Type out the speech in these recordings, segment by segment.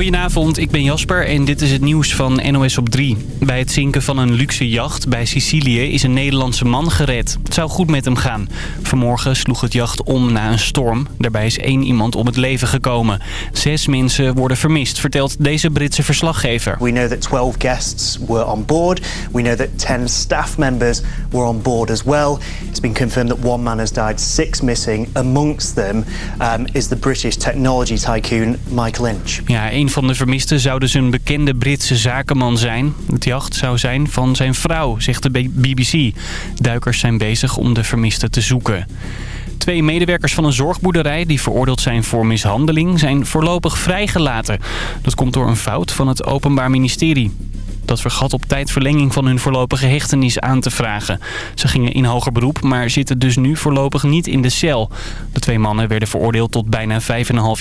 Goedenavond, ik ben Jasper en dit is het nieuws van NOS op 3. Bij het zinken van een luxe jacht bij Sicilië is een Nederlandse man gered. Het zou goed met hem gaan. Vanmorgen sloeg het jacht om na een storm. Daarbij is één iemand om het leven gekomen. Zes mensen worden vermist, vertelt deze Britse verslaggever. We know that 12 guests were on board. We know that 10 staff members were on board as well. It's been confirmed that one man has died, six missing. Amongst them um, is the British technology tycoon Michael Lynch. Ja, van de vermisten zou dus een bekende Britse zakenman zijn. Het jacht zou zijn van zijn vrouw, zegt de BBC. Duikers zijn bezig om de vermisten te zoeken. Twee medewerkers van een zorgboerderij die veroordeeld zijn voor mishandeling zijn voorlopig vrijgelaten. Dat komt door een fout van het Openbaar Ministerie. Dat vergat op tijd verlenging van hun voorlopige hechtenis aan te vragen. Ze gingen in hoger beroep, maar zitten dus nu voorlopig niet in de cel. De twee mannen werden veroordeeld tot bijna 5,5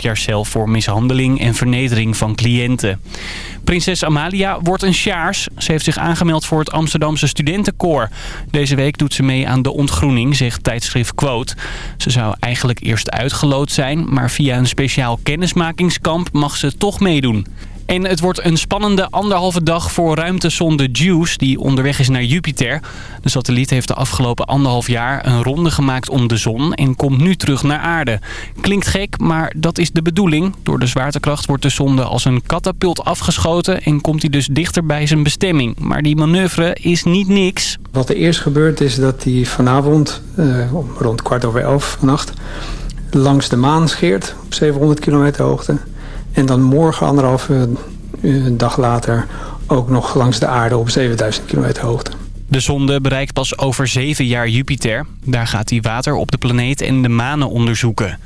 jaar cel voor mishandeling en vernedering van cliënten. Prinses Amalia wordt een sjaars. Ze heeft zich aangemeld voor het Amsterdamse studentenkoor. Deze week doet ze mee aan de ontgroening, zegt tijdschrift Quote. Ze zou eigenlijk eerst uitgeloot zijn, maar via een speciaal kennismakingskamp mag ze toch meedoen. En het wordt een spannende anderhalve dag voor ruimtesonde JUICE die onderweg is naar Jupiter. De satelliet heeft de afgelopen anderhalf jaar een ronde gemaakt om de zon en komt nu terug naar aarde. Klinkt gek, maar dat is de bedoeling. Door de zwaartekracht wordt de zonde als een katapult afgeschoten en komt hij dus dichter bij zijn bestemming. Maar die manoeuvre is niet niks. Wat er eerst gebeurt is dat hij vanavond, uh, rond kwart over elf vannacht, langs de maan scheert op 700 kilometer hoogte. En dan morgen, anderhalve dag later, ook nog langs de aarde op 7000 kilometer hoogte. De zonde bereikt pas over zeven jaar Jupiter. Daar gaat hij water op de planeet en de manen onderzoeken.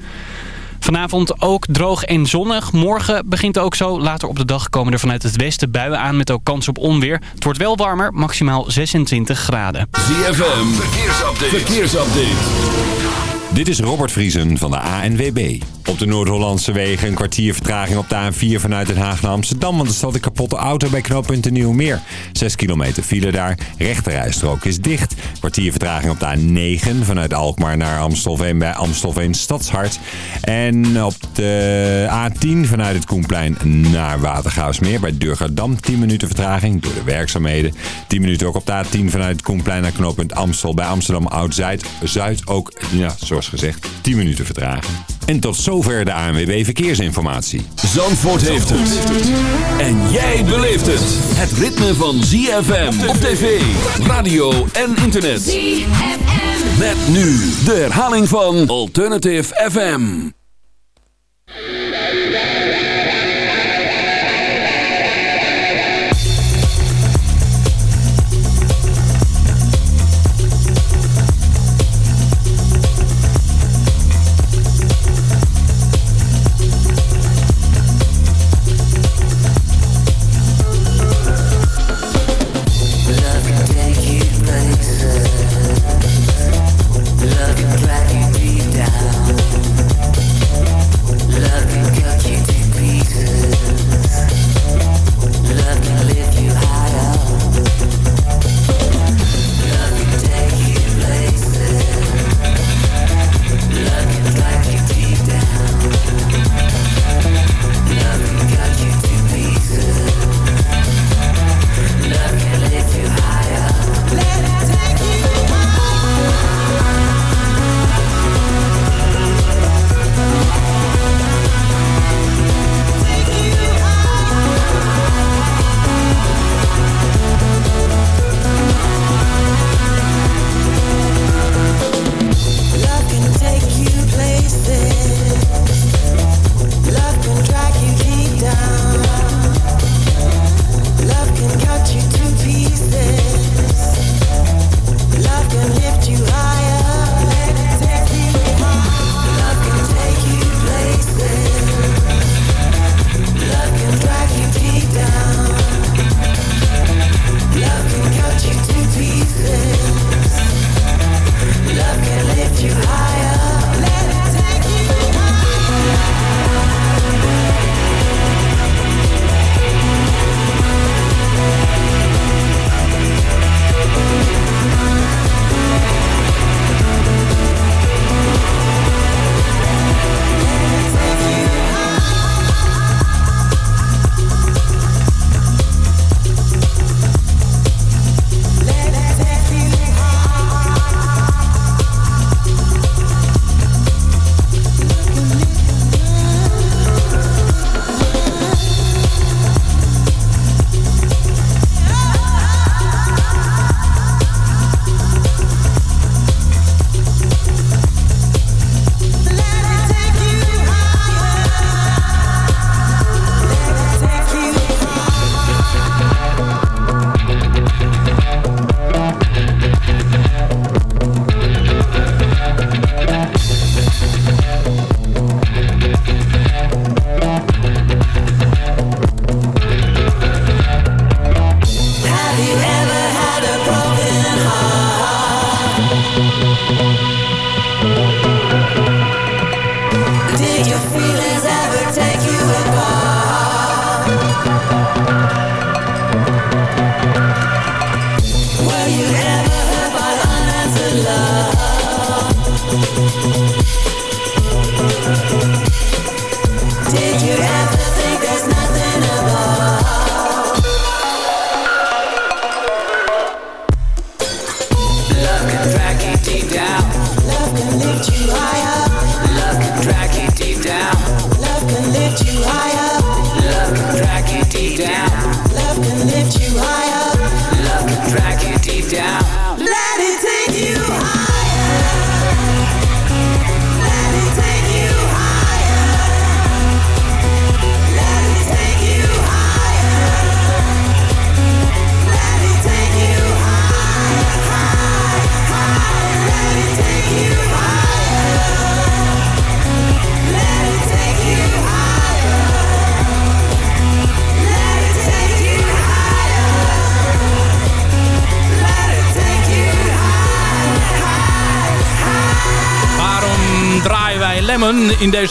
Vanavond ook droog en zonnig. Morgen begint ook zo. Later op de dag komen er vanuit het westen buien aan met ook kans op onweer. Het wordt wel warmer, maximaal 26 graden. ZFM, verkeersupdate. verkeersupdate. Dit is Robert Vriesen van de ANWB. Op de Noord-Hollandse wegen een kwartier vertraging op de A4 vanuit Den Haag naar Amsterdam. Want er staat een kapotte auto bij knooppunt Nieuwmeer. 6 kilometer file daar. Rechterrijstrook is dicht. Kwartier vertraging op de A9 vanuit Alkmaar naar Amstelveen bij Amstelveen Stadshart. En op de A10 vanuit het Koenplein naar Watergaasmeer bij Durgerdam. 10 minuten vertraging door de werkzaamheden. 10 minuten ook op de A10 vanuit het Koenplein naar knooppunt Amstel bij Amsterdam Oud-Zuid. Zuid ook, ja, zoals gezegd, 10 minuten vertraging. En tot zover de ANWB Verkeersinformatie. Zandvoort heeft het. En jij beleeft het. Het ritme van ZFM op tv, radio en internet. ZFM. Met nu de herhaling van Alternative FM.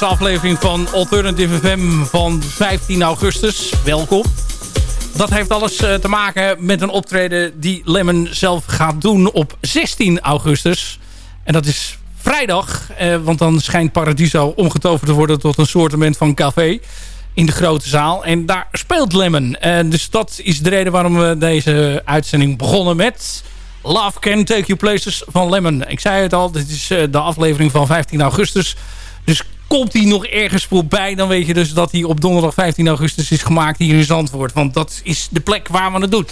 Aflevering van Alternative FM van 15 augustus. Welkom. Dat heeft alles eh, te maken met een optreden die Lemon zelf gaat doen op 16 augustus. En dat is vrijdag, eh, want dan schijnt Paradiso omgetoverd te worden tot een soortement van café in de grote zaal. En daar speelt Lemon. En dus dat is de reden waarom we deze uitzending begonnen met... Love Can Take You Places van Lemon. Ik zei het al, dit is eh, de aflevering van 15 augustus. Dus komt hij nog ergens voorbij... dan weet je dus dat hij op donderdag 15 augustus is gemaakt hier in Zandvoort. Want dat is de plek waar we het doen.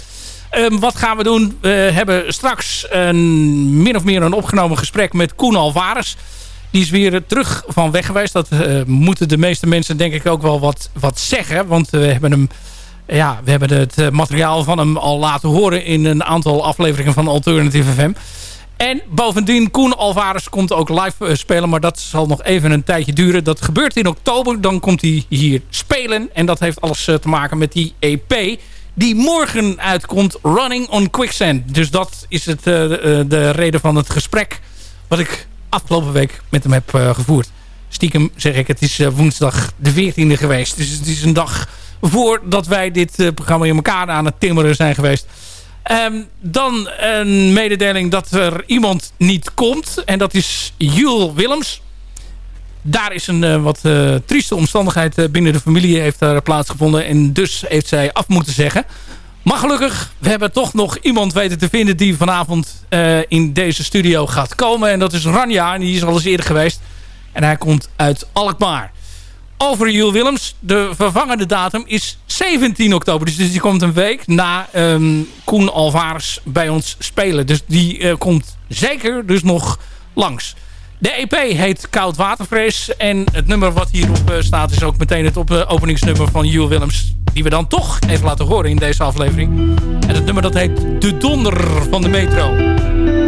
Um, wat gaan we doen? We hebben straks een, min of meer een opgenomen gesprek met Koen Alvarez. Die is weer terug van weg geweest. Dat uh, moeten de meeste mensen denk ik ook wel wat, wat zeggen. Want we hebben hem... Ja, we hebben het eh, materiaal van hem al laten horen in een aantal afleveringen van Alternative FM. En bovendien, Koen Alvarez komt ook live eh, spelen. Maar dat zal nog even een tijdje duren. Dat gebeurt in oktober. Dan komt hij hier spelen. En dat heeft alles eh, te maken met die EP. Die morgen uitkomt. Running on Quicksand. Dus dat is het, uh, de reden van het gesprek. Wat ik afgelopen week met hem heb gevoerd. Stiekem zeg ik, het is woensdag de 14e geweest. Dus het is een dag voordat wij dit programma in elkaar aan het timmeren zijn geweest. Um, dan een mededeling dat er iemand niet komt. En dat is Jules Willems. Daar is een uh, wat uh, trieste omstandigheid uh, binnen de familie heeft plaatsgevonden. En dus heeft zij af moeten zeggen. Maar gelukkig, we hebben toch nog iemand weten te vinden... die vanavond in deze studio gaat komen. En dat is Ranja. En die is al eens eerder geweest. En hij komt uit Alkmaar over Jules Willems. De vervangende datum is 17 oktober. Dus, die komt een week na um, Koen Alvarez bij ons spelen. Dus die uh, komt zeker dus nog langs. De EP heet Koud Watervrees. En het nummer wat hierop uh, staat is ook meteen het op, uh, openingsnummer van Jules Willems. Die we dan toch even laten horen in deze aflevering. En het nummer dat heet De Donder van de Metro.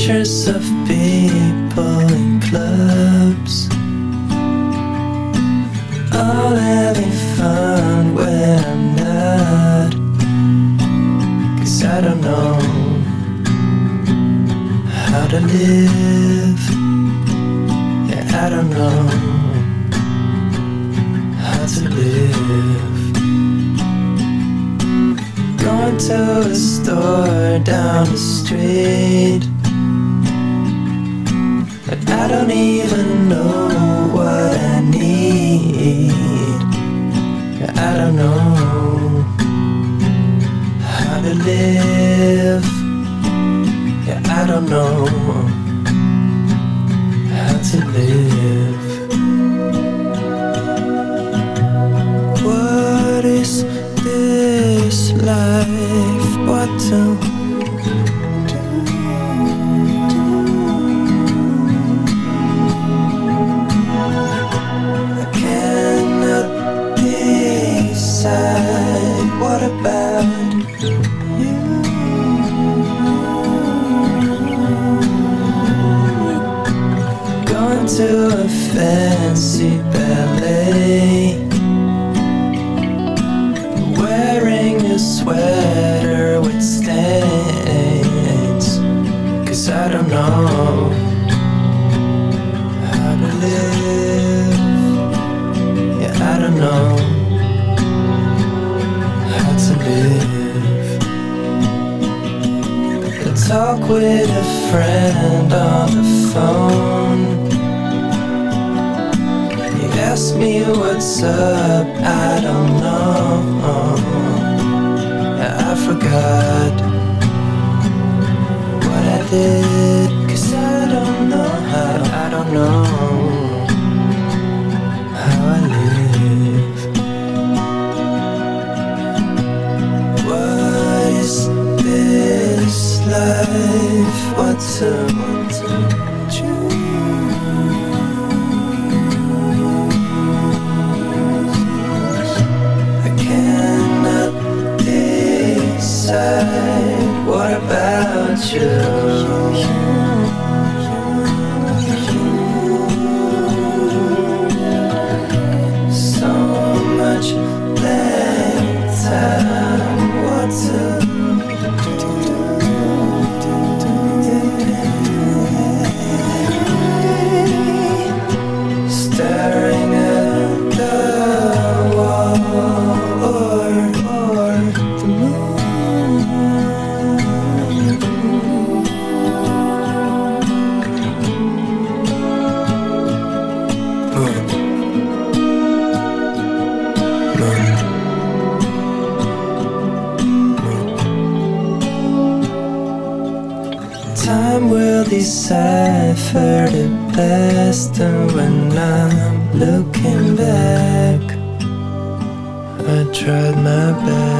Pictures of people in clubs. All having fun when I'm not Cause I don't know how to live. Yeah, I don't know how to live. Going to a store down the street I don't even know what I need. I don't know how to live. Yeah, I don't know how to live. What is this life? But to to live. I talk with a friend on the phone. He asked me what's up, I don't know. I forgot what I did Cause I don't know how, I don't know life. What's I cannot decide What about you? Tried my best.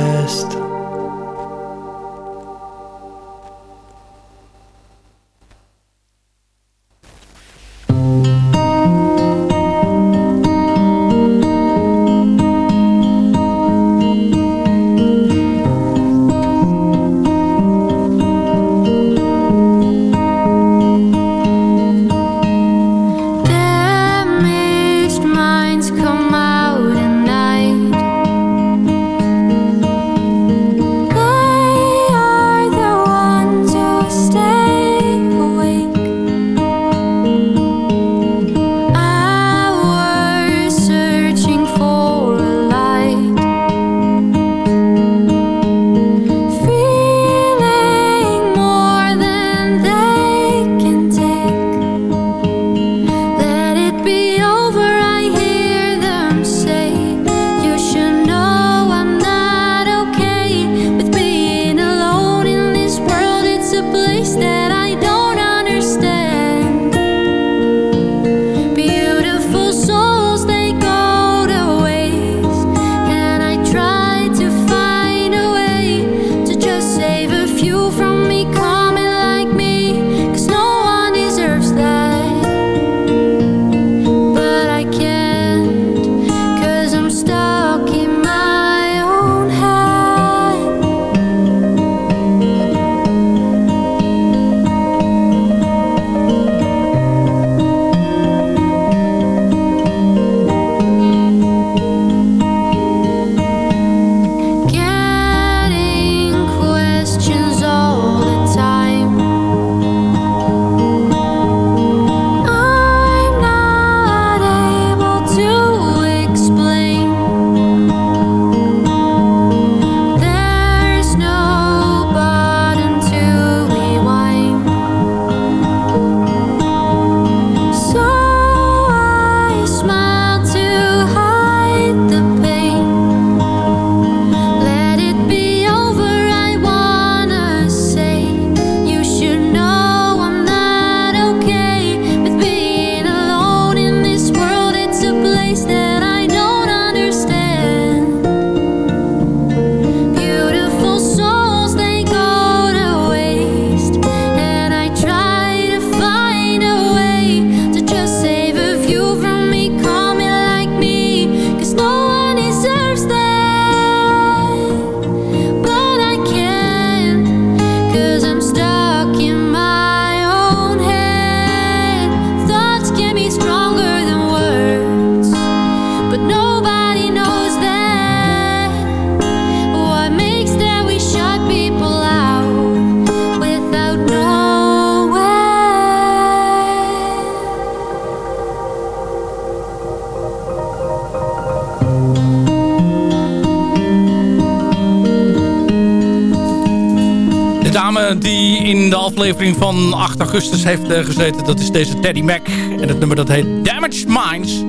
Van 8 augustus heeft eh, gezeten... dat is deze Teddy Mac. En het nummer dat heet Damaged Minds.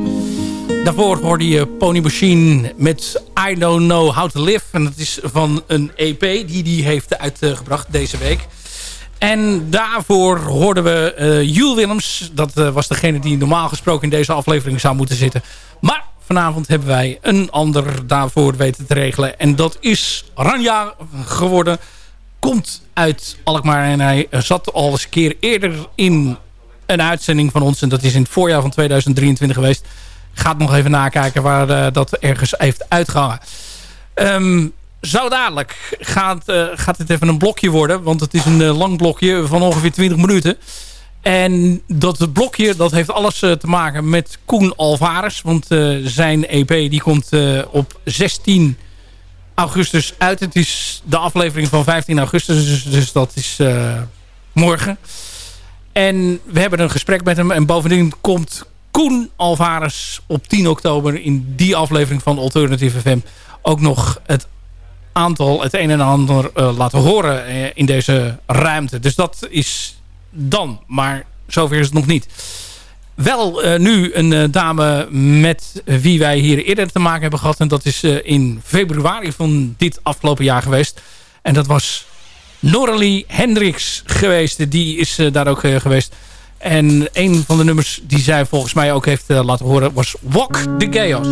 Daarvoor hoorde je Pony Machine met I Don't Know How To Live. En dat is van een EP die die heeft uitgebracht deze week. En daarvoor hoorden we uh, Jules Willems. Dat eh, was degene die normaal gesproken in deze aflevering zou moeten zitten. Maar vanavond hebben wij een ander daarvoor weten te regelen. En dat is Ranja geworden komt uit Alkmaar en hij zat al eens een keer eerder in een uitzending van ons. En dat is in het voorjaar van 2023 geweest. Gaat nog even nakijken waar uh, dat ergens heeft uitgehangen. Um, zo dadelijk gaat, uh, gaat het even een blokje worden. Want het is een uh, lang blokje van ongeveer 20 minuten. En dat blokje dat heeft alles te maken met Koen Alvarez. Want zijn EP die komt op 16 augustus uit. Het is de aflevering van 15 augustus, dus, dus dat is uh, morgen. En we hebben een gesprek met hem. En bovendien komt Koen Alvarez op 10 oktober in die aflevering van Alternative FM ook nog het aantal, het een en ander uh, laten horen uh, in deze ruimte. Dus dat is dan, maar zover is het nog niet. Wel uh, nu een uh, dame met wie wij hier eerder te maken hebben gehad. En dat is uh, in februari van dit afgelopen jaar geweest. En dat was Noralie Hendricks geweest. Die is daar ook geweest. En een van de nummers die zij volgens mij ook heeft laten horen was Walk the Chaos.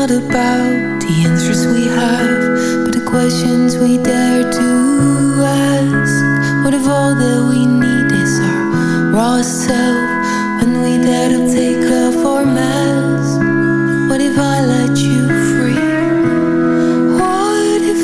Not about the answers we have, but the questions we dare to ask? What if all that we need is our raw self when we dare to take off our mask? What if I let you free? What if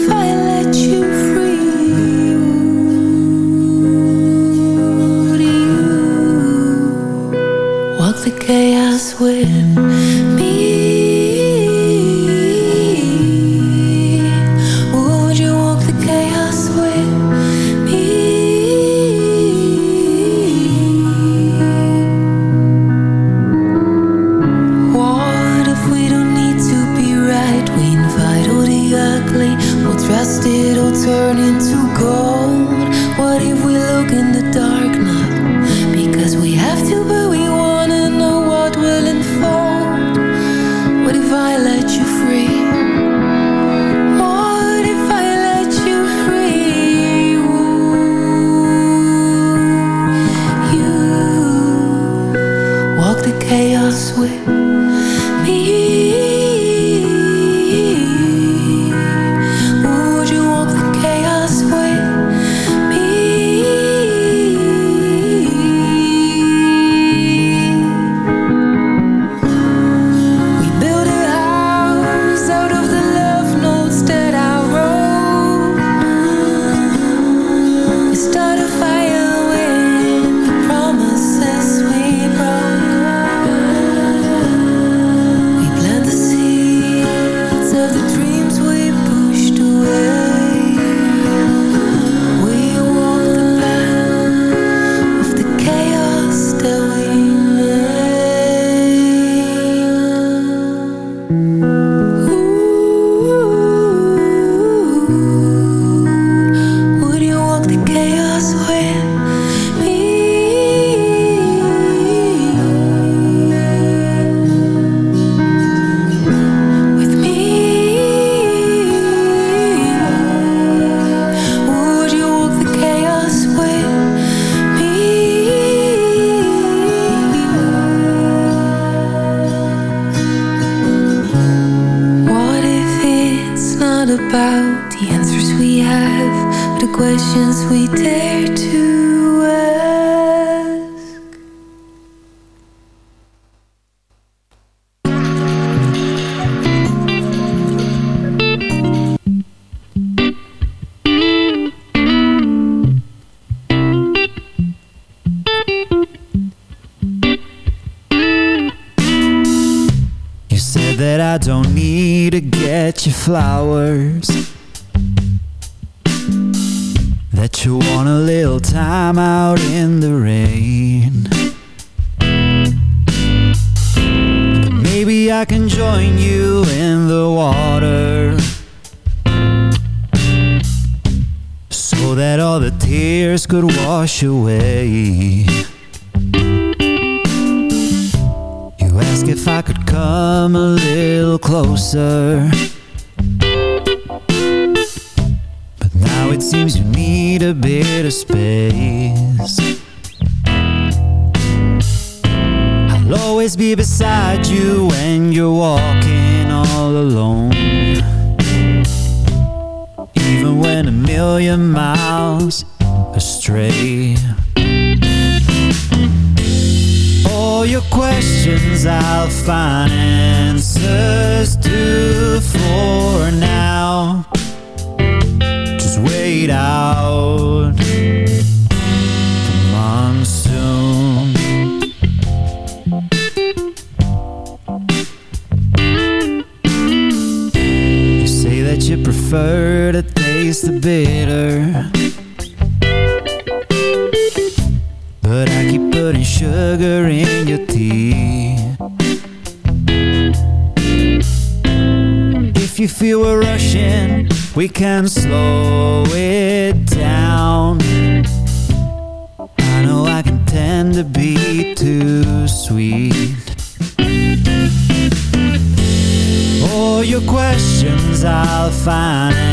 about the answers we have, the questions we dare to ask? You said that I don't get you flowers. That you want a little time out in the rain. Maybe I can join you in the water. So that all the tears could wash away. If I could come a little closer. But now it seems you need a bit of space. I'll always be beside you when you're walking all alone. Even when a million miles astray. All your questions I'll find answers to for now. Just wait out the monsoon. You say that you prefer to taste the bitter. Sugar in your tea. If you feel we're rushing, we can slow it down. I know I can tend to be too sweet. All your questions I'll find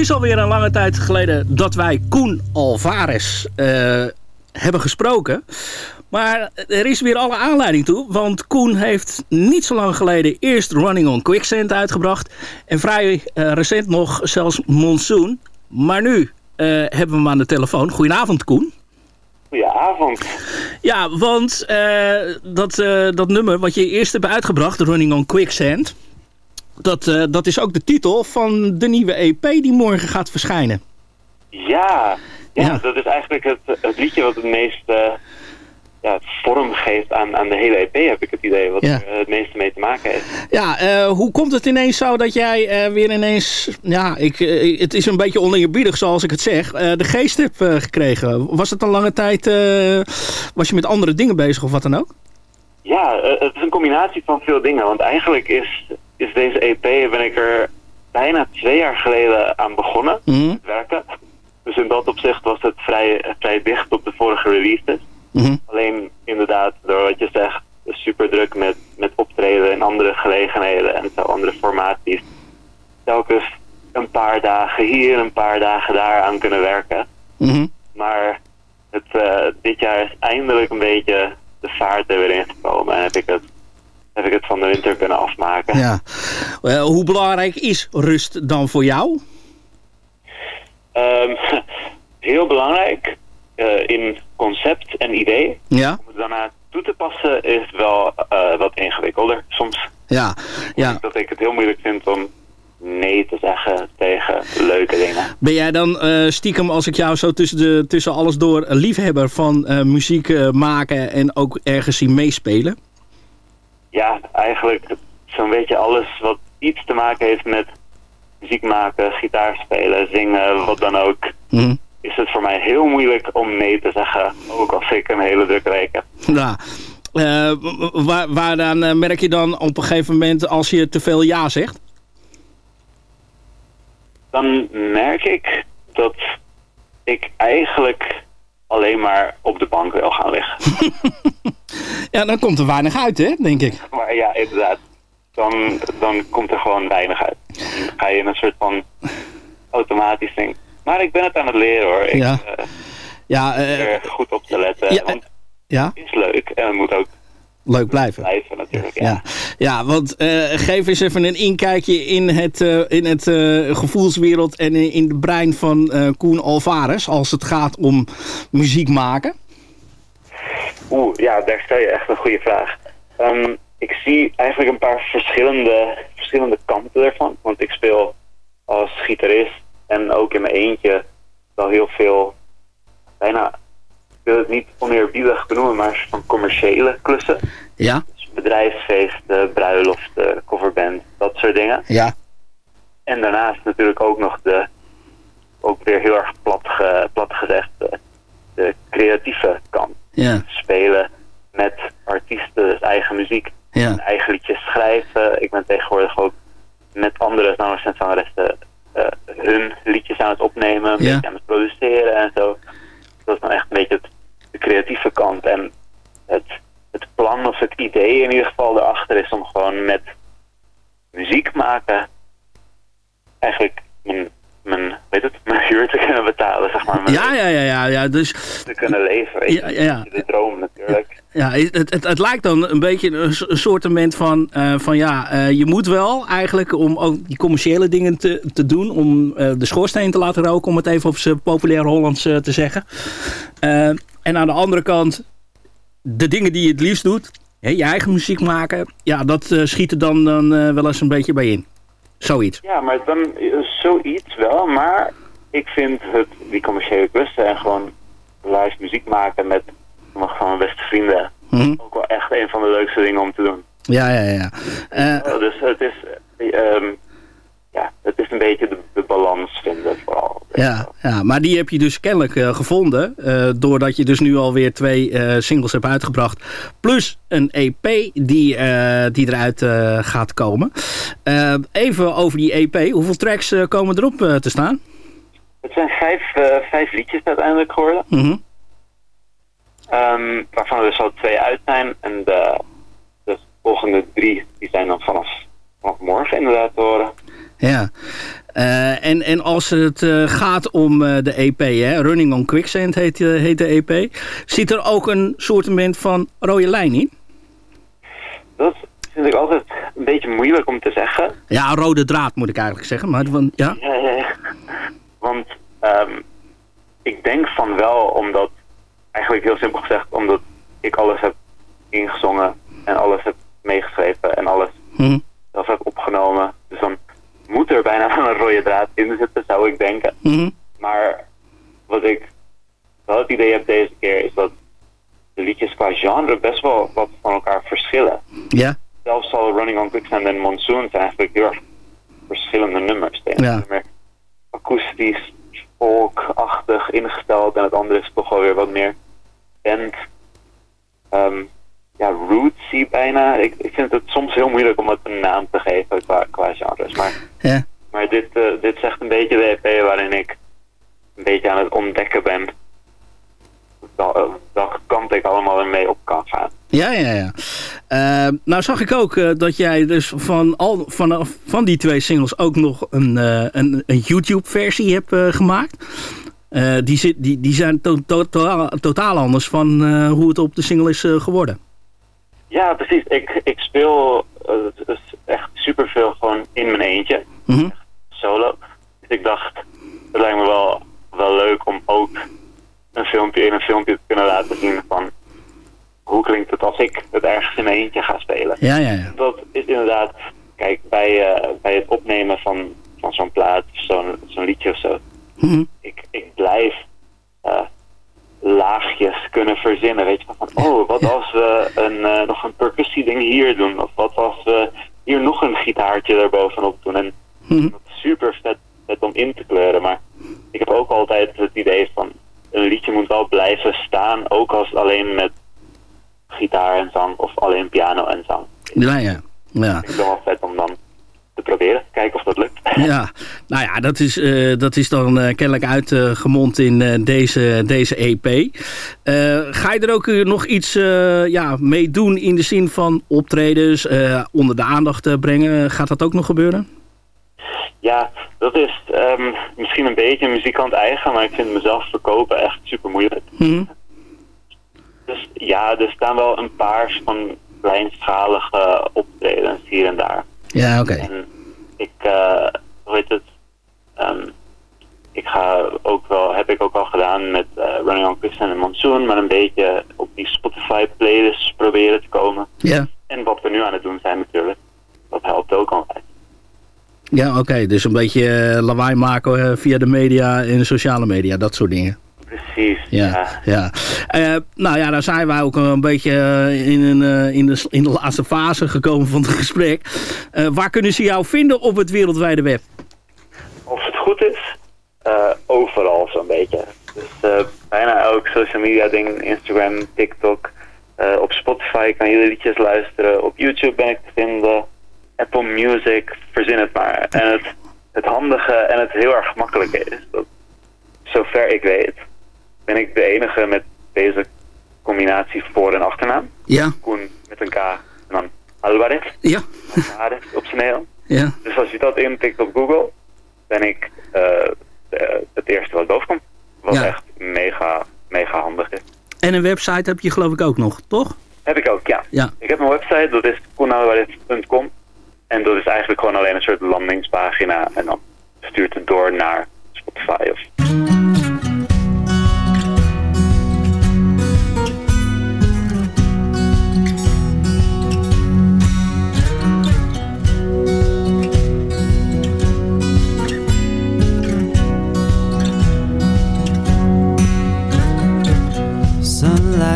is alweer een lange tijd geleden dat wij Koen Alvarez eh, hebben gesproken. Maar er is weer alle aanleiding toe. Want Koen heeft niet zo lang geleden eerst Running on Quicksand uitgebracht. En vrij eh, recent nog zelfs Monsoon. Maar nu eh, hebben we hem aan de telefoon. Goedenavond Koen. Goedenavond. Ja, want dat, dat nummer wat je eerst hebt uitgebracht, Running on Quicksand... Dat, eh, dat is ook de titel van de nieuwe EP die morgen gaat verschijnen. Ja, ja, Ja. dat is eigenlijk het, het liedje wat het meest eh, ja, vorm geeft aan, aan de hele EP, heb ik het idee. Wat Ja. er eh, het meeste mee te maken heeft. Ja, hoe komt het ineens zo dat jij weer ineens... Ja, ik, het is een beetje oneerbiedig zoals ik het zeg. de geest hebt gekregen. Was het een lange tijd... was je met andere dingen bezig of wat dan ook? Ja, het is een combinatie van veel dingen. Want eigenlijk is, is deze EP, ben ik er bijna twee jaar geleden aan begonnen Mhm, werken. Dus in dat opzicht was het vrij, vrij dicht op de vorige releases. mhm. Alleen inderdaad, door wat je zegt, super druk met, met optreden in andere gelegenheden en zo andere formaties. Telkens een paar dagen hier, een paar dagen daar aan kunnen werken. mhm. Maar het, eh, dit jaar is eindelijk een beetje de vaart er weer in gekomen en heb ik het, heb ik het van de winter kunnen afmaken. Ja. Eh, hoe belangrijk is rust dan voor jou? Ehm, heel belangrijk eh, in concept en idee. Ja, Om het daarna toe te passen is wel eh, wat ingewikkelder soms. ja, ja. dat ik het heel moeilijk vind om nee te zeggen tegen leuke dingen. Ben jij dan stiekem, als ik jou zo tussen, de, tussen alles door, een liefhebber van muziek maken en ook ergens zien meespelen? Ja, eigenlijk zo'n beetje alles wat iets te maken heeft met muziek maken, gitaar spelen, zingen, wat dan ook. Mhm. Is het voor mij heel moeilijk om nee te zeggen, ook als ik een hele drukke week heb. Ja. Eh, waar, waaraan eh, merk je dan op een gegeven moment als je te veel ja zegt? Dan merk ik dat ik eigenlijk alleen maar op de bank wil gaan liggen. Ja, dan komt er weinig uit, hè, denk ik. Maar ja, inderdaad. Dan, dan komt er gewoon weinig uit. Dan ga je in een soort van automatisch ding. Maar ik ben het aan het leren hoor. Ik Ja. eh, Ja, eh, er goed op te letten. Ja, Want ja, het is leuk en het moet ook leuk blijven. blijven natuurlijk. Ja. Ja, ja want eh, geef eens even een inkijkje in het, eh, in het eh, gevoelswereld en in, in de brein van eh, Koen Alvarez als het gaat om muziek maken. Oeh, ja, daar stel je echt een goede vraag. Ehm, ik zie eigenlijk een paar verschillende, verschillende kanten ervan. Want ik speel als gitarist en ook in mijn eentje wel heel veel, bijna, ik wil het niet oneerbiedig benoemen, maar van commerciële klussen. Ja, Dus bedrijfsfeesten, bruiloften, coverband, dat soort dingen. ja, En daarnaast natuurlijk ook nog de, ook weer heel erg plat, ge- plat gezegd, de, de creatieve kant. Ja, Spelen met artiesten, dus eigen muziek, ja. eigen liedjes schrijven. Ik ben tegenwoordig ook met andere zangers en zangeressen eh, hun liedjes aan het opnemen, een Ja. beetje aan het produceren en zo. Dat is dan echt een beetje het, de creatieve kant. En het, het plan of het idee in ieder geval erachter is om gewoon met muziek maken eigenlijk mijn, mijn, weet het, mijn huur te kunnen betalen, zeg maar. Ja, ja, ja, ja, ja. Dus te kunnen leven. Je. Ja, ja. De droom natuurlijk. ja, het, het, het lijkt dan een beetje een, soortement van, eh, van ja, eh, je moet wel eigenlijk om ook die commerciële dingen te, te doen, om eh, de schoorsteen te laten roken, om het even op zijn populair Hollands te zeggen. En aan de andere kant, de dingen die je het liefst doet, hè, je eigen muziek maken, ja, dat schiet er dan, dan wel eens een beetje bij in. Zoiets. Ja, maar dan is zoiets wel. Maar ik vind het, die commerciële klussen en gewoon live muziek maken met sommige van mijn beste vrienden Mhm. ook wel echt een van de leukste dingen om te doen. Ja, ja, ja. Eh, dus het is, ehm, ja, het is een beetje de, de balans vinden vooral. Ja, ja, maar die heb je dus kennelijk eh, gevonden. eh, doordat je dus nu alweer twee eh, singles hebt uitgebracht. Plus een EP die, die eruit gaat komen. Even over die EP. Hoeveel tracks komen erop te staan? Het zijn vijf, vijf liedjes uiteindelijk geworden. Mhm. Ehm, waarvan er dus al twee uit zijn. En de, de volgende drie die zijn dan vanaf, vanaf morgen inderdaad te horen. Ja. Eh, en, en als het eh, gaat om eh, de EP, hè, Running on Quicksand heet, heet de EP. Zit er ook een soortement van rode lijn in? Dat vind ik altijd een beetje moeilijk om te zeggen. Ja, rode draad moet ik eigenlijk zeggen. Maar van, ja. Ja, ja, ja. Want ehm, ik denk van wel, omdat, eigenlijk heel simpel gezegd, omdat ik alles heb ingezongen en alles heb meegeschreven en alles Mhm. zelf heb opgenomen. Dus dan moet er bijna een rode draad in zitten, zou ik denken. Mhm. Maar wat ik wel het idee heb deze keer, is dat de liedjes qua genre best wel wat van elkaar verschillen. Ja. Zelfs al Running on Quicksand en Monsoon zijn eigenlijk heel erg verschillende nummers. De Ja. meer akoestisch, folkachtig ingesteld en het andere is toch wel weer wat meer band, ehm, ja, rootsy bijna. Ik, ik vind het soms heel moeilijk om het een naam te geven qua, qua genres. Maar, Ja. maar dit, eh, dit is echt een beetje de EP waarin ik een beetje aan het ontdekken ben wel- welke kant ik allemaal mee op kan gaan. Ja, ja, ja. Eh, nou zag ik ook eh, dat jij dus van, al, vanaf, van die twee singles ook nog een, eh, een, een YouTube-versie hebt eh, gemaakt. Eh, die, zit, die, die zijn to to totaal, totaal anders van eh, hoe het op de single is eh, geworden. Ja, precies. Ik, ik speel dus echt superveel gewoon in mijn eentje, Mhm. solo. Dus ik dacht, het lijkt me wel, wel leuk om ook een filmpje in een filmpje te kunnen laten zien van hoe klinkt het als ik het ergens in mijn eentje ga spelen. Ja, ja, ja. Dat is inderdaad, kijk, bij, eh, bij het opnemen van, van zo'n plaat, zo'n zo'n liedje of zo, Mhm. ik, ik blijf eh, laagjes kunnen verzinnen. Weet je, van oh, wat als we een, eh, nog een percussieding hier doen? Of wat als we hier nog een gitaartje erbovenop doen? En Mhm. dat is super vet, vet om in te kleuren. Maar ik heb ook altijd het idee van een liedje moet wel blijven staan. Ook als alleen met gitaar en zang of alleen piano en zang. Ja, ja. ja. Ik vind het wel vet om dan te proberen. Kijken of dat lukt. Ja, nou ja, dat is, eh, dat is dan eh, kennelijk uitgemond in eh, deze, deze EP. Ga je er ook nog iets ja, mee doen in de zin van optredens, onder de aandacht brengen? Gaat dat ook nog gebeuren? Ja, dat is ehm, misschien een beetje muzikant eigen, maar ik vind mezelf verkopen echt super moeilijk. Mhm. Dus ja, er staan wel een paar van kleinschalige optredens hier en daar. Ja, oké. En ik, eh hoe heet het, Ehm, ik ga ook wel, heb ik ook al gedaan met eh, Running on Quicksand en Monsoon, maar een beetje op die Spotify playlists proberen te komen. Ja, En wat we nu aan het doen zijn natuurlijk, dat helpt ook altijd. ja oké. Dus een beetje eh, lawaai maken eh, via de media en de sociale media, dat soort dingen. Precies, Ja, ja. Eh, nou ja, daar zijn wij ook een beetje eh, in, een, eh, in, de, in de laatste fase gekomen van het gesprek. Waar kunnen ze jou vinden op het wereldwijde web? Of het goed is, eh, overal zo'n beetje. Dus bijna elk social media ding, Instagram, TikTok. Op Spotify kan je liedjes luisteren. Op YouTube ben ik te vinden. Apple Music, verzin het maar. En het, het handige en het heel erg gemakkelijke is dat, zover ik weet, ben ik de enige met deze combinatie voor- en achternaam. Ja. Koen met een K en dan Alvarez. Ja. Alvarez op zijn heel. Ja. Dus als je dat intikt op Google, ben ik eh, de- het eerste wat boven komt. Wat Ja. echt mega, mega handig is. En een website heb je geloof ik ook nog, toch? Heb ik ook, ja. Ja. Ik heb een website, dat is koenalvarez.com. En dat is eigenlijk gewoon alleen een soort landingspagina. En dan stuurt het door naar Spotify of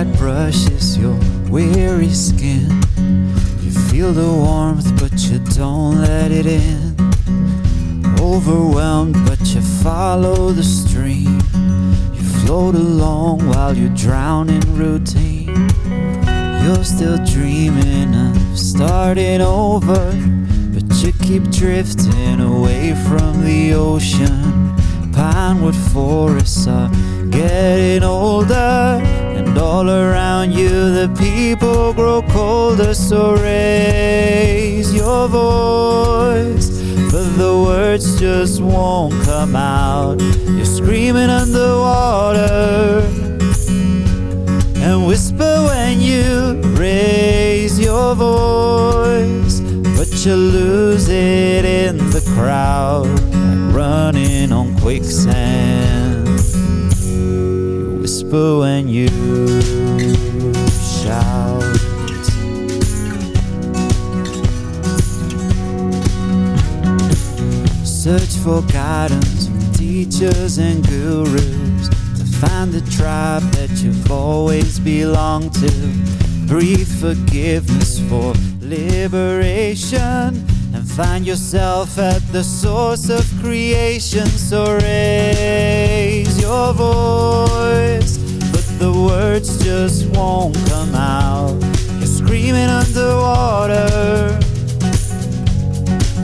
Sunlight brushes your weary skin. You feel the warmth, but you don't let it in. Overwhelmed, but you follow the stream. You float along while you drown in routine. You're still dreaming of starting over, but you keep drifting away from the ocean. Pinewood forests are getting older, you the people grow colder. So raise your voice, but the words just won't come out. You're screaming underwater and whisper when you raise your voice, but you lose it in the crowd, like running on quicksand. You whisper when for guidance from teachers and gurus to find the tribe that you've always belonged to. Breathe forgiveness for liberation and find yourself at the source of creation. So raise your voice, but the words just won't come out. You're screaming underwater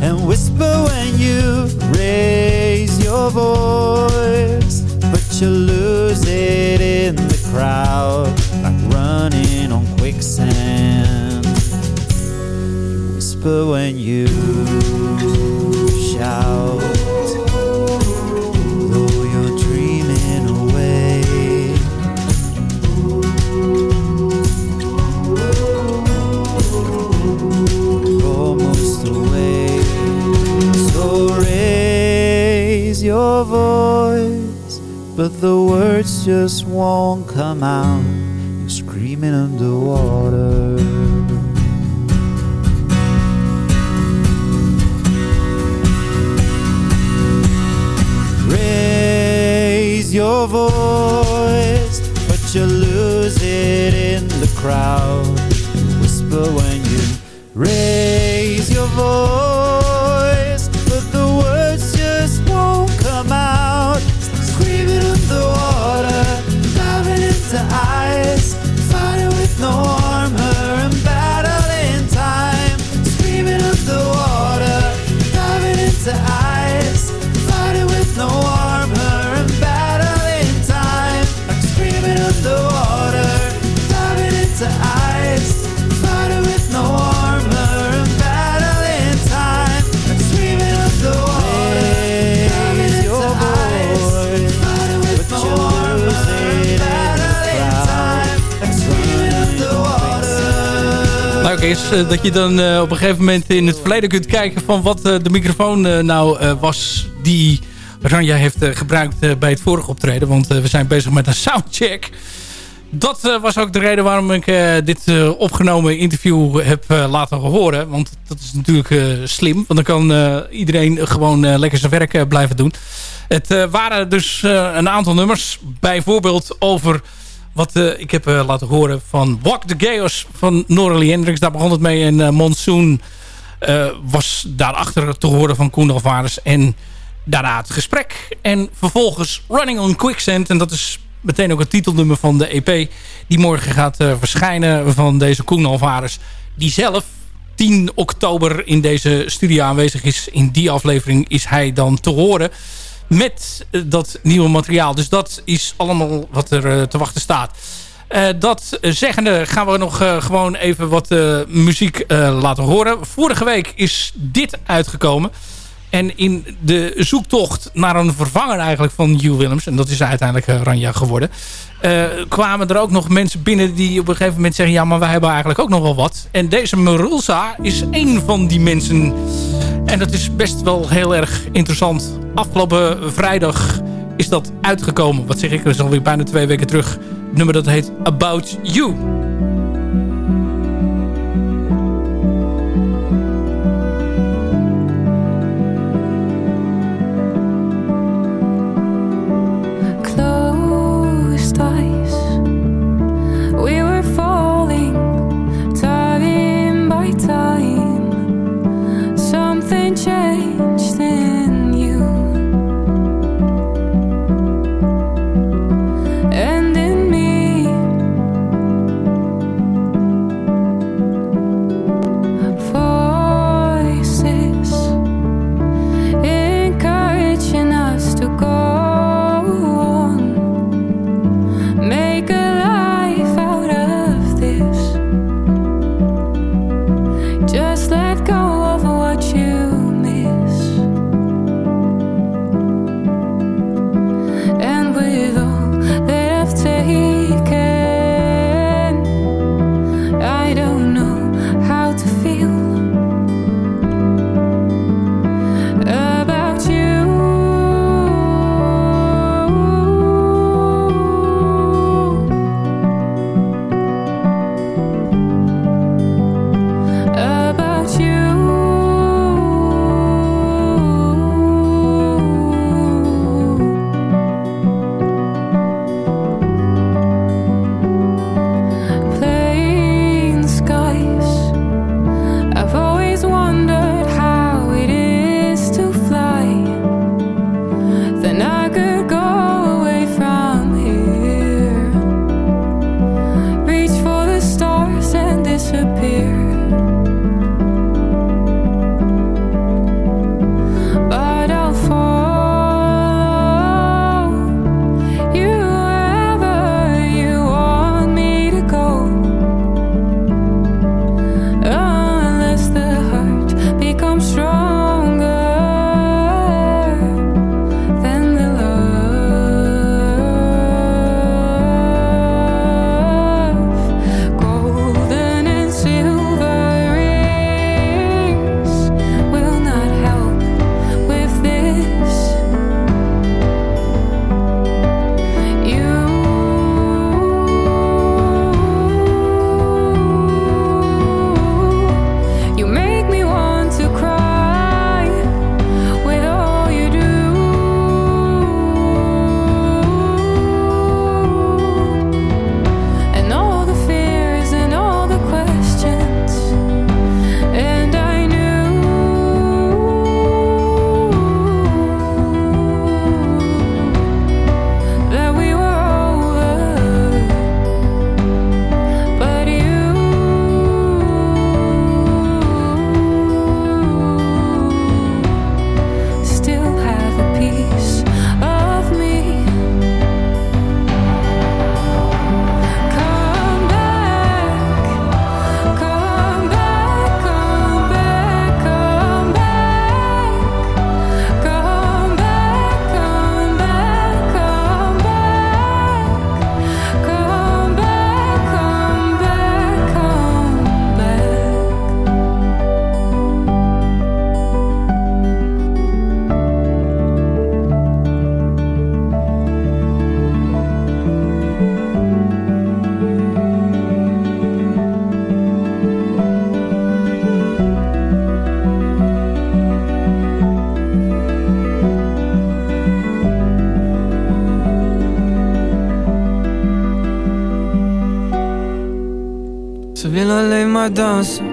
and whisper when you raise your voice, but you lose it in the crowd, like running on quicksand. You whisper when you your voice, but the words just won't come out. You're screaming underwater. Raise your voice, but you lose it in the crowd. Whisper when you raise your voice, is eh, dat je dan eh, op een gegeven moment in het verleden kunt kijken van wat eh, de microfoon nou was die Ranja heeft gebruikt bij het vorige optreden. Want we zijn bezig met een soundcheck. Dat was ook de reden waarom ik dit opgenomen interview heb laten horen. Want dat is natuurlijk slim. Want dan kan iedereen gewoon lekker zijn werk blijven doen. Het waren dus een aantal nummers. Bijvoorbeeld over wat eh, ik heb eh, laten horen van Walk the Chaos van Noralie Hendricks. Daar begon het mee. En eh, Monsoon was daarachter te horen van Koen Alvarez. En daarna het gesprek. En vervolgens Running on Quicksand. En dat is meteen ook het titelnummer van de EP. Die morgen gaat verschijnen van deze Koen Alvarez. Die zelf 10 oktober in deze studio aanwezig is. In die aflevering is hij dan te horen met eh, dat nieuwe materiaal. Dus dat is allemaal wat er eh, te wachten staat. Eh, dat zeggende gaan we nog gewoon even wat muziek laten horen. Vorige week is dit uitgekomen. En in de zoektocht naar een vervanger eigenlijk van Hugh Willems... en dat is uiteindelijk uh, Ranja geworden... Uh, kwamen er ook nog mensen binnen die op een gegeven moment zeggen... ja, maar wij hebben eigenlijk ook nog wel wat. En deze Marulsa is één van die mensen. En dat is best wel heel erg interessant. Afgelopen vrijdag is dat uitgekomen. Wat zeg ik, dat is alweer bijna twee weken terug. Het nummer dat heet About You.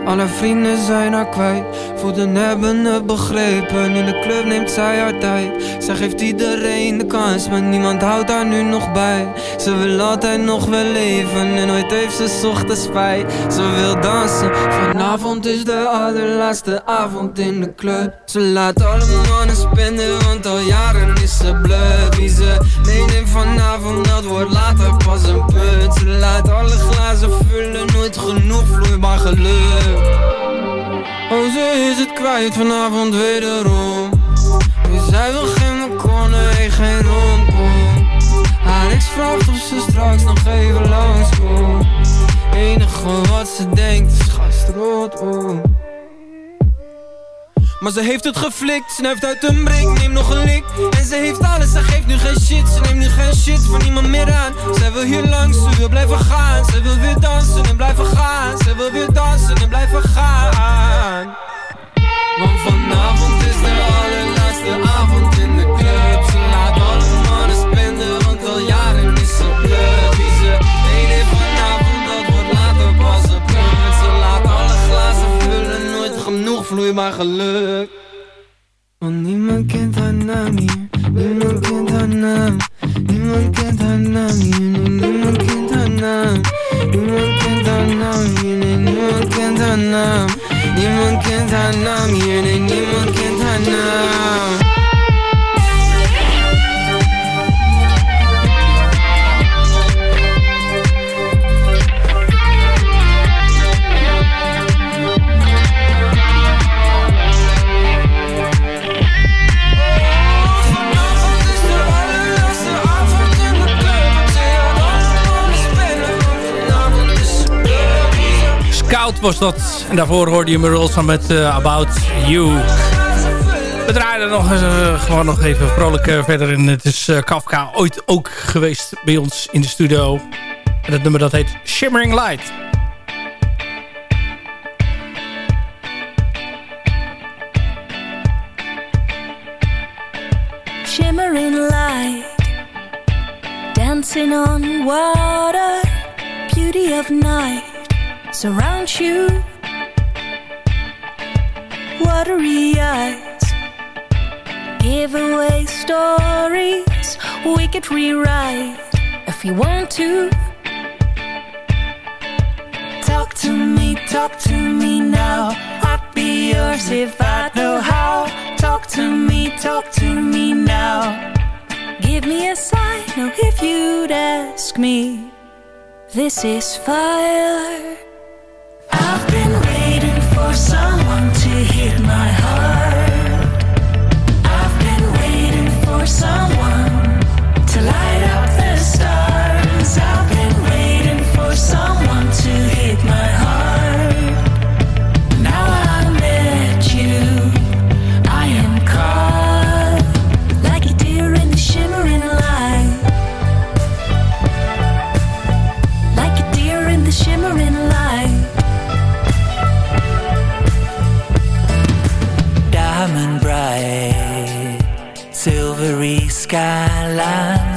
Alle vrienden zijn haar kwijt. Voeten hebben het begrepen. In de club neemt zij haar tijd. Zij geeft iedereen de kans Maar niemand houdt haar nu nog bij. Ze wil altijd nog wel leven En nooit heeft ze ochtends spijt. Ze wil dansen. Vanavond is de allerlaatste avond in de club. Ze laat alle mannen spenden Want al jaren is ze Wie ze meeneemt vanavond Dat wordt later pas een punt Ze laat alle glazen vullen Nooit genoeg vloeibaar geluk. Oh, ze is het kwijt vanavond wederom. Nu zij wil geen balkon, nee, geen romcom Alex vraagt of ze straks nog even langskomt. Enige wat ze denkt is gastrot om maar ze heeft het geflikt, snuift uit een brik, neem nog een lik. En ze heeft alles, ze geeft nu geen shit Ze neemt nu geen shit van niemand meer aan. Zij wil hier langs, ze wil blijven gaan. Ze wil weer dansen en blijven gaan. Ze wil weer dansen vloeibaar geluk Want niemand kent haar naam hier, niemand kent haar naam. Niemand kent haar naam hier, niemand kent haar naam. Niemand kent haar naam hier, niemand kent haar naam. Niemand kent haar naam hier, niemand kent haar naam Was dat. En daarvoor hoorde je Marulsa met eh, About You. We draaien nog eh, gewoon nog even vrolijk eh, verder in. Het is Kafka ooit ook geweest bij ons in de studio. En het nummer dat heet Shimmering Light. shimmering light, dancing on water, beauty of night surrounds you. Watery eyes give away stories we could rewrite if you want to. Talk to me, talk to me now. I'd be yours if I know how. Talk to me, talk to me now. Give me a sign, if you'd ask me. This is fire. Someone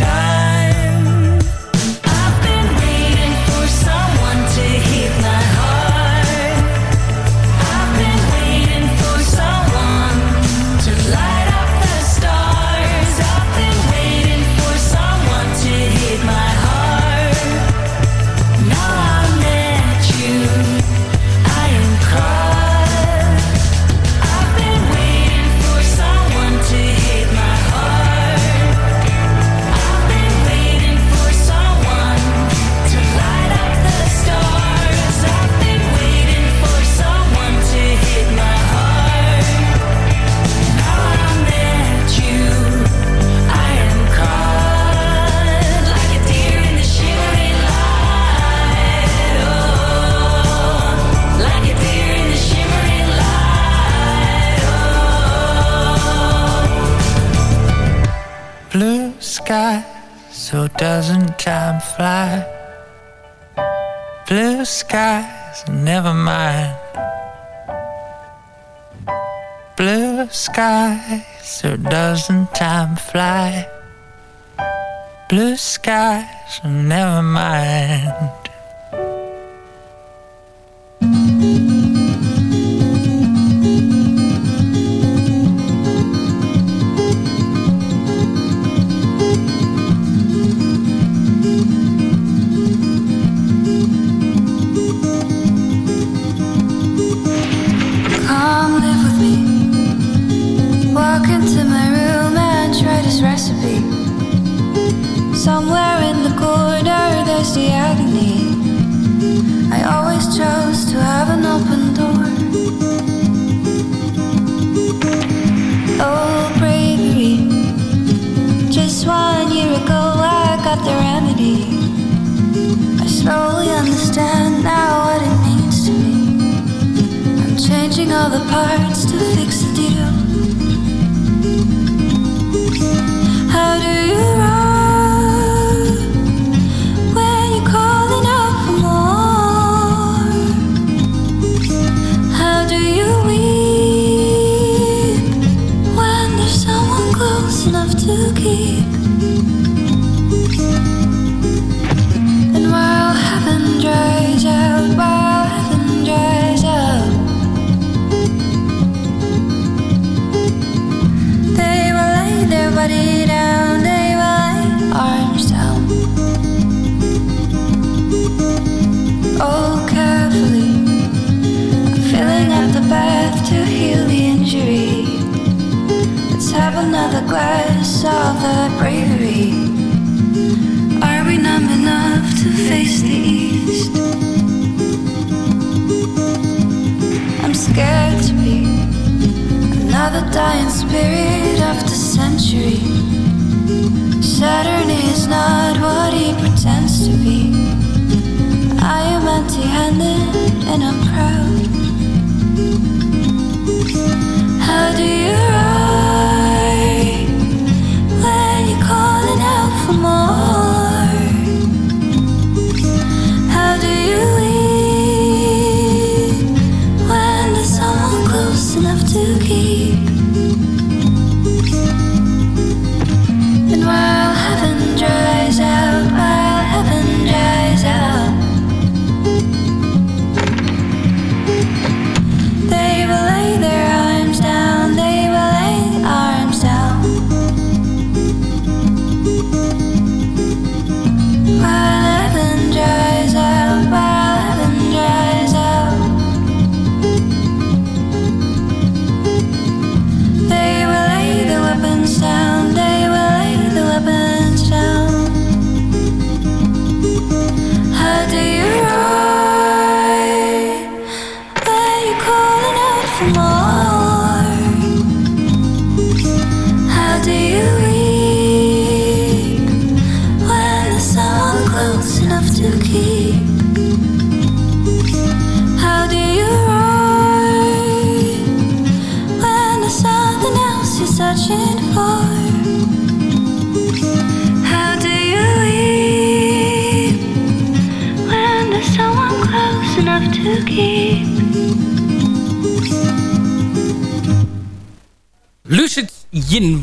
time. Time fly? Blue skies, never mind. Blue skies, so doesn't time fly? Blue skies, never mind. And while heaven dries out, have another glass of that bravery. Are we numb enough to face the east? I'm scared to be another dying spirit of the century. Saturn is not what he pretends to be. I am empty handed and I'm proud. How do you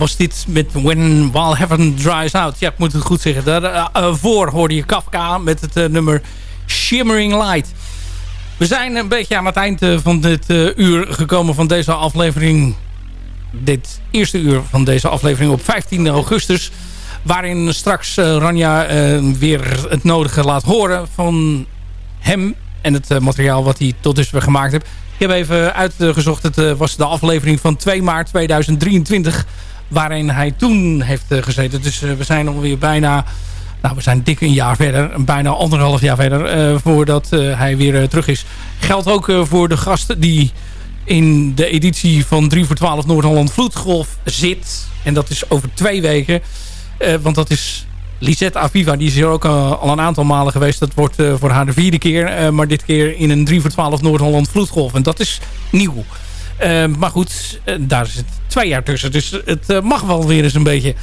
was dit met When While Heaven Dries Out. Ja, ik moet het goed zeggen. Daarvoor hoorde je Kafka met het eh, nummer Shimmering Light. We zijn een beetje aan het eind eh, van dit eh, uur gekomen van deze aflevering. Dit eerste uur van deze aflevering op 15 augustus. Waarin straks eh, Ranja eh, weer het nodige laat horen van hem. En het eh, materiaal wat hij tot dusver gemaakt heeft. Ik heb even uitgezocht. Het eh, was de aflevering van 2 maart 2023. Waarin hij toen heeft eh, gezeten. Dus eh, we zijn alweer bijna... Nou, we zijn dik een jaar verder. Bijna anderhalf jaar verder. eh, voordat hij weer terug is. Geldt ook voor de gasten die in de editie van 3 voor 12 Noord-Holland Vloedgolf zit. En dat is over twee weken. Want dat is Lisette Aviva. Die is hier ook al een aantal malen geweest. Dat wordt voor haar de vierde keer. maar dit keer in een 3 voor 12 Noord-Holland Vloedgolf. En dat is nieuw. Eh, maar goed, eh, daar zit twee jaar tussen. Dus het eh, mag wel weer eens een beetje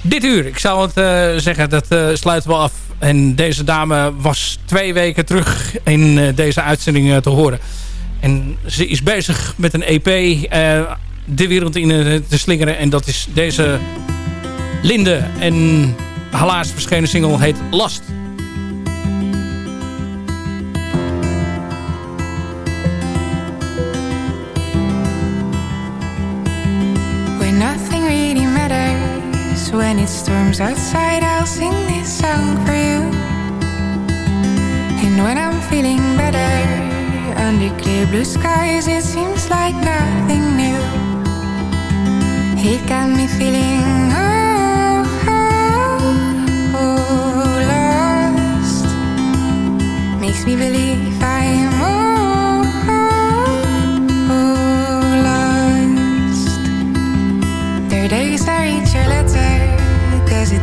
dit uur. Ik zou het zeggen, dat sluiten we af. En deze dame was twee weken terug in deze uitzending te horen. En ze is bezig met een EP de wereld in te slingeren. En dat is deze Linde. En haar laatst verschenen single heet Last. Storms outside, I'll sing this song for you. And when I'm feeling better, under clear blue skies, it seems like nothing new. It got me feeling oh, oh, oh, lost. Makes me believe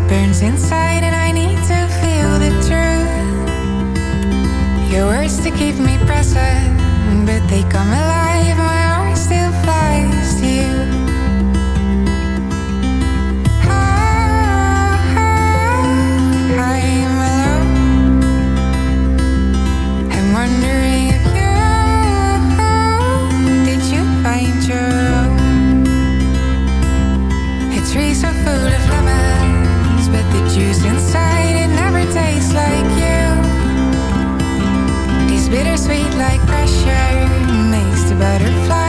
burns inside, and I need to feel the truth. Your words to keep me present, but they come alive. ocean makes the butterfly